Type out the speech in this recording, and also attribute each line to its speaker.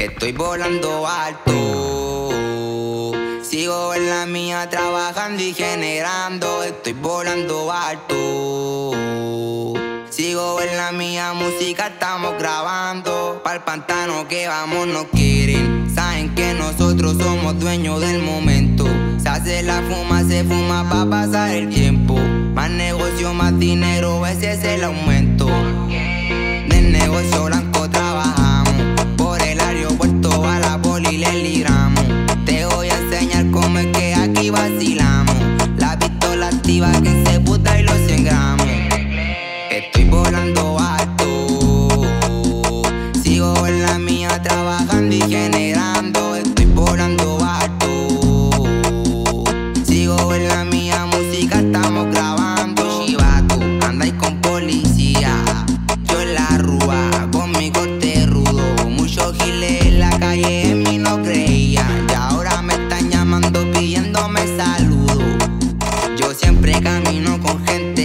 Speaker 1: Estoy volando alto. Sigo en la mía trabajando y generando. Estoy volando alto. Sigo en la mía música, estamos grabando. Pa'l pantano que vamos, no quieren. Saben que nosotros somos dueños del momento. Se hace la fuma, se fuma pa' pasar el tiempo. Más negocio, más dinero, ese es el aumento. Del negocio blanco 15 putas y los 100 gramos. Estoy volando alto. Sigo en la mía trabajando y generando. Estoy volando alto. Sigo en la mía música, estamos grabando. Chivato, andáis con policía. Yo en la rúa, conmigo te rudo. Muchos giles en la calle. Con gente